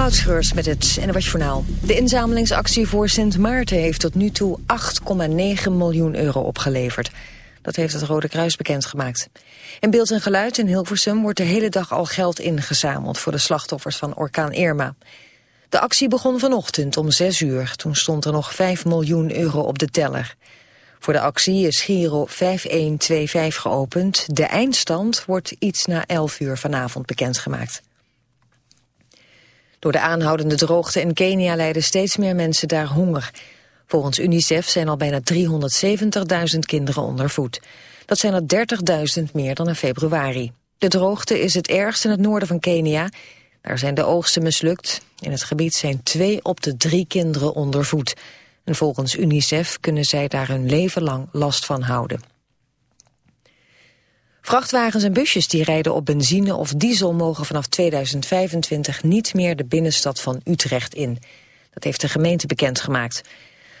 Moutschreurs met het NWS. De inzamelingsactie voor Sint Maarten heeft tot nu toe 8,9 miljoen euro opgeleverd. Dat heeft het Rode Kruis bekendgemaakt. In beeld en geluid in Hilversum wordt de hele dag al geld ingezameld... voor de slachtoffers van orkaan Irma. De actie begon vanochtend om 6 uur. Toen stond er nog 5 miljoen euro op de teller. Voor de actie is Giro 5125 geopend. De eindstand wordt iets na 11 uur vanavond bekendgemaakt. Door de aanhoudende droogte in Kenia lijden steeds meer mensen daar honger. Volgens UNICEF zijn al bijna 370.000 kinderen onder voet. Dat zijn er 30.000 meer dan in februari. De droogte is het ergst in het noorden van Kenia. Daar zijn de oogsten mislukt. In het gebied zijn twee op de drie kinderen onder voet. En volgens UNICEF kunnen zij daar hun leven lang last van houden. Vrachtwagens en busjes die rijden op benzine of diesel mogen vanaf 2025 niet meer de binnenstad van Utrecht in. Dat heeft de gemeente bekendgemaakt.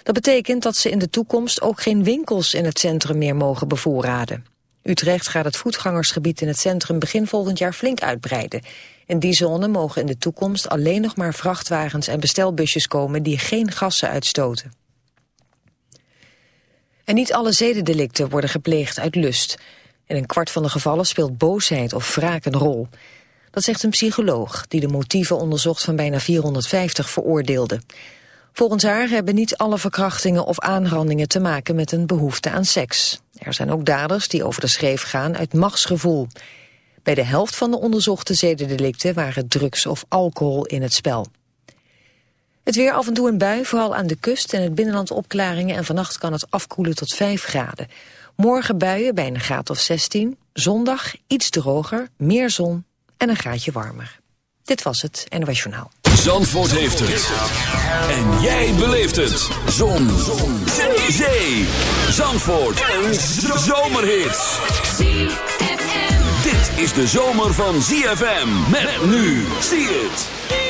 Dat betekent dat ze in de toekomst ook geen winkels in het centrum meer mogen bevoorraden. Utrecht gaat het voetgangersgebied in het centrum begin volgend jaar flink uitbreiden. In die zone mogen in de toekomst alleen nog maar vrachtwagens en bestelbusjes komen die geen gassen uitstoten. En niet alle zedendelicten worden gepleegd uit lust. In een kwart van de gevallen speelt boosheid of wraak een rol. Dat zegt een psycholoog die de motieven onderzocht van bijna 450 veroordeelden. Volgens haar hebben niet alle verkrachtingen of aanrandingen te maken met een behoefte aan seks. Er zijn ook daders die over de schreef gaan uit machtsgevoel. Bij de helft van de onderzochte zedendelicten waren drugs of alcohol in het spel. Het weer af en toe een bui, vooral aan de kust en het binnenland opklaringen... en vannacht kan het afkoelen tot 5 graden. Morgen buien bij een graad of 16. Zondag iets droger, meer zon en een graadje warmer. Dit was het NOS Journaal. Zandvoort heeft het. En jij beleeft het. Zon. zon. Zee. Zandvoort. Een zomerhit. Dit is de zomer van ZFM. Met nu. Zie het.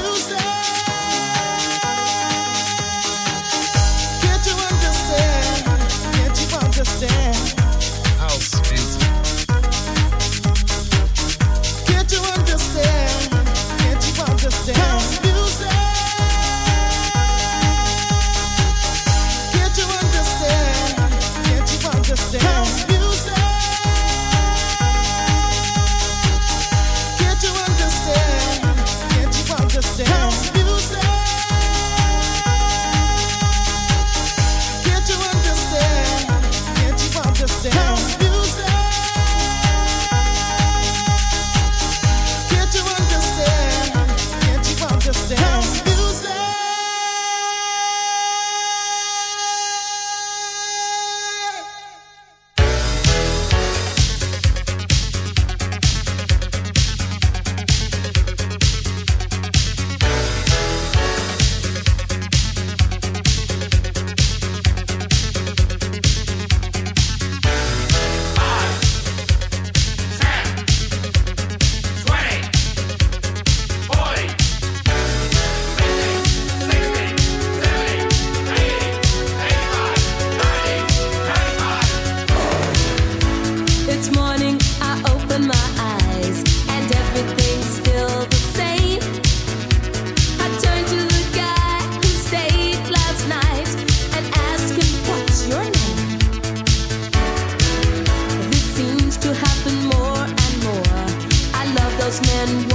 and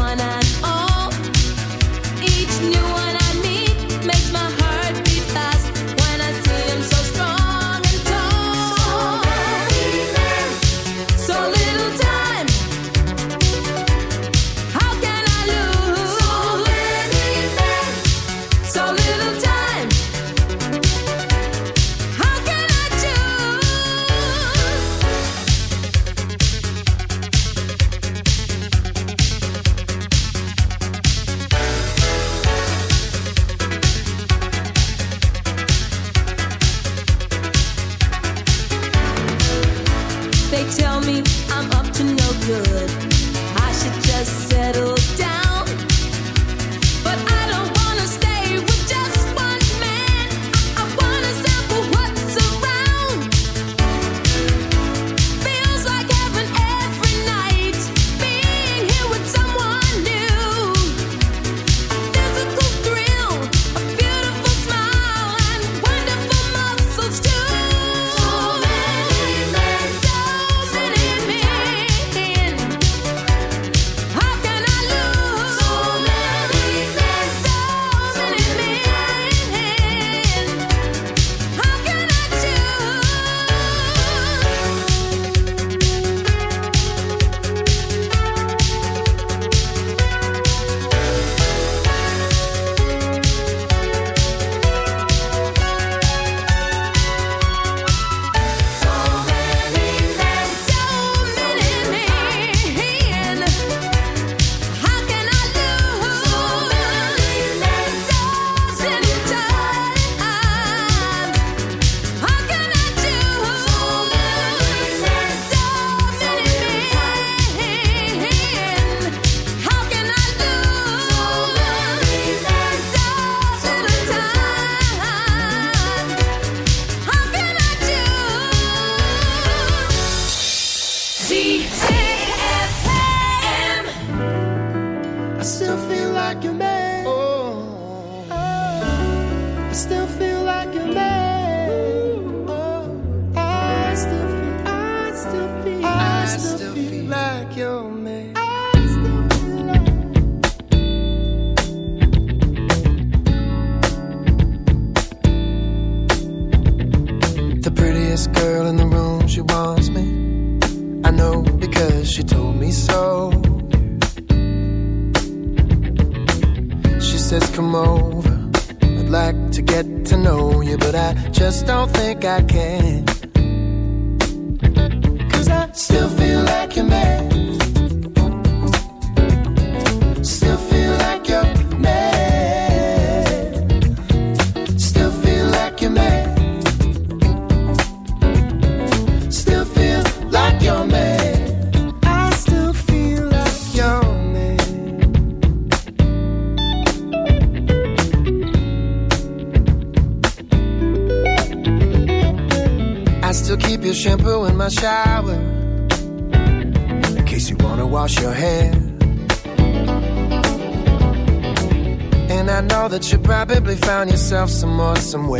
some way.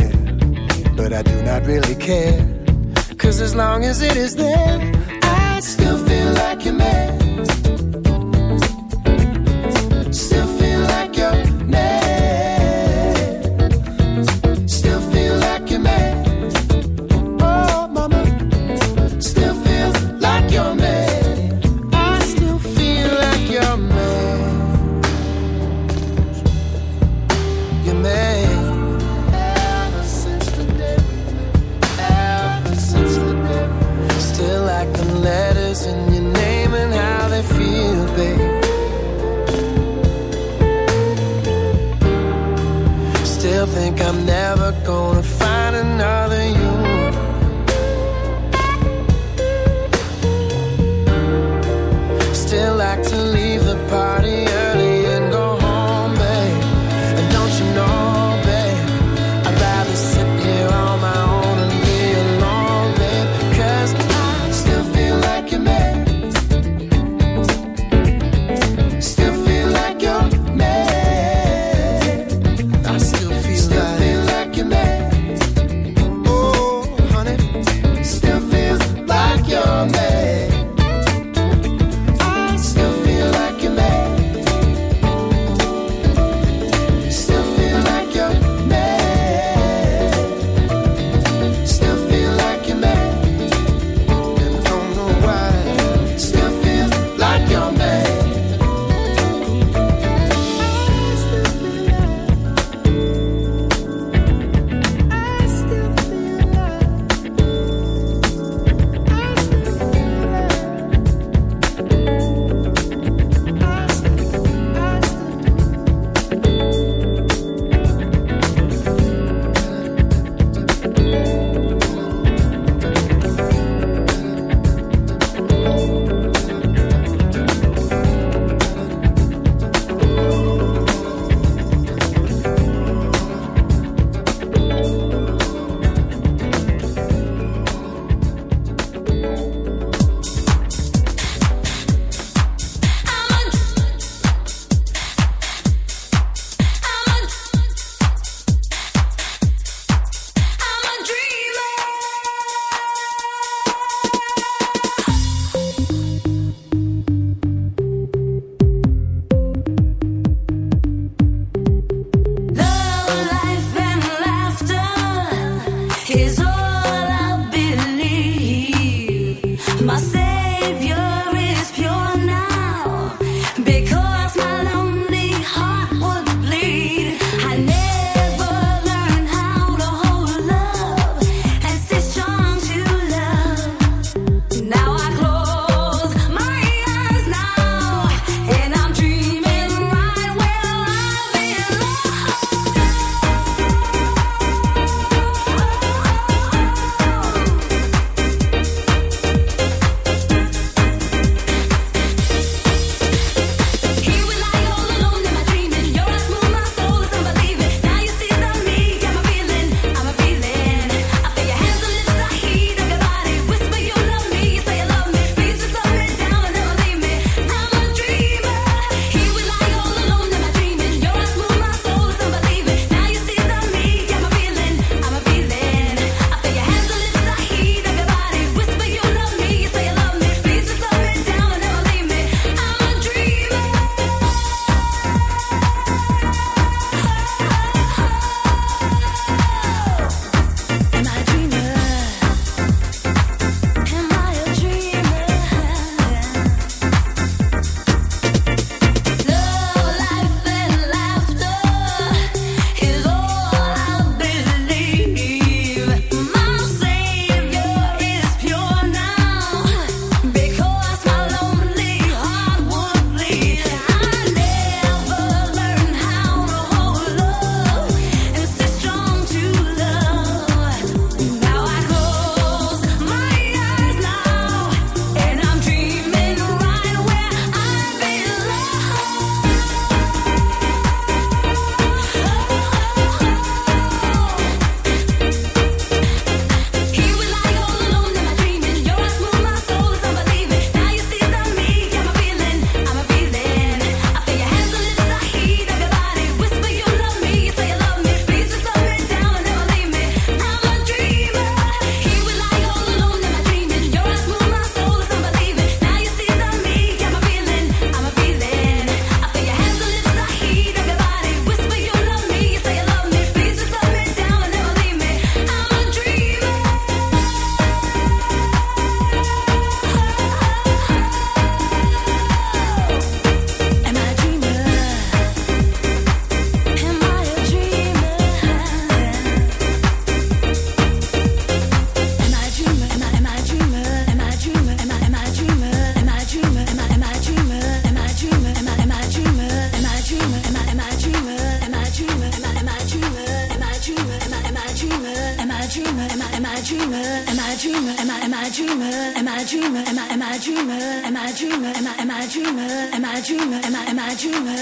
dreamer? Am I am I a dreamer? Am I a dreamer? Am I am I a dreamer? Am I a dreamer? Am I am I a dreamer? Am I a dreamer? Am I am I a dreamer? Am I a dreamer? I am I a dreamer?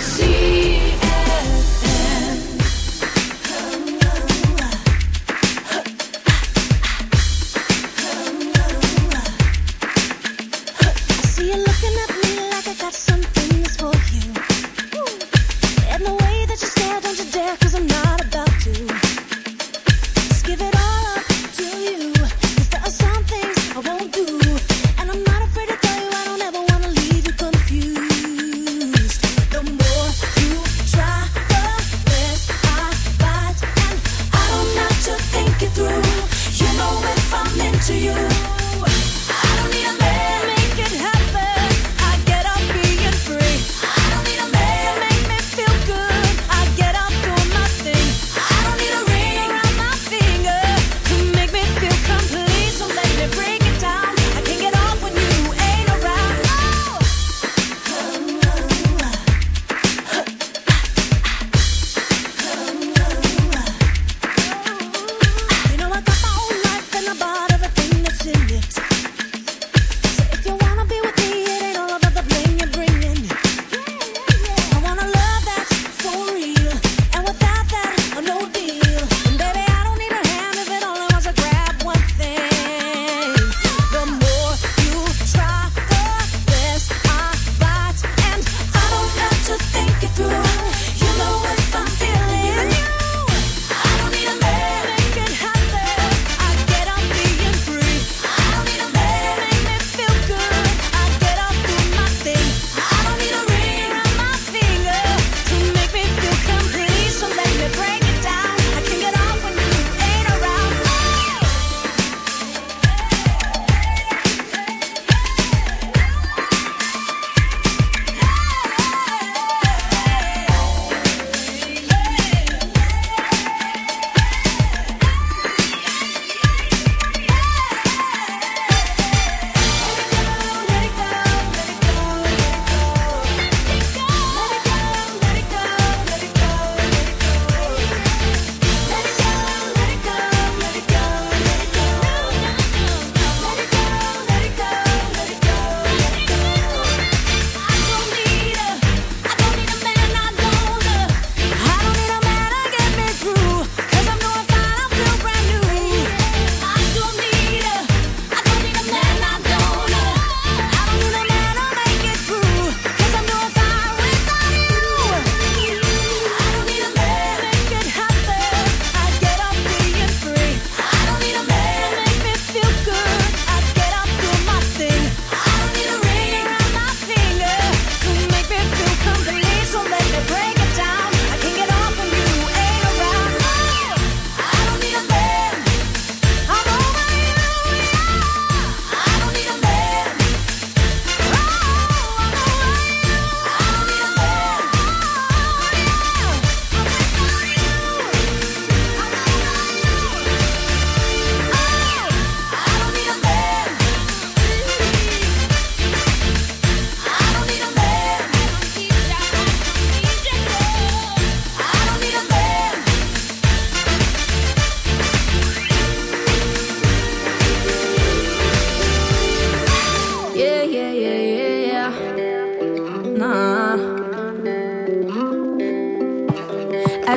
See.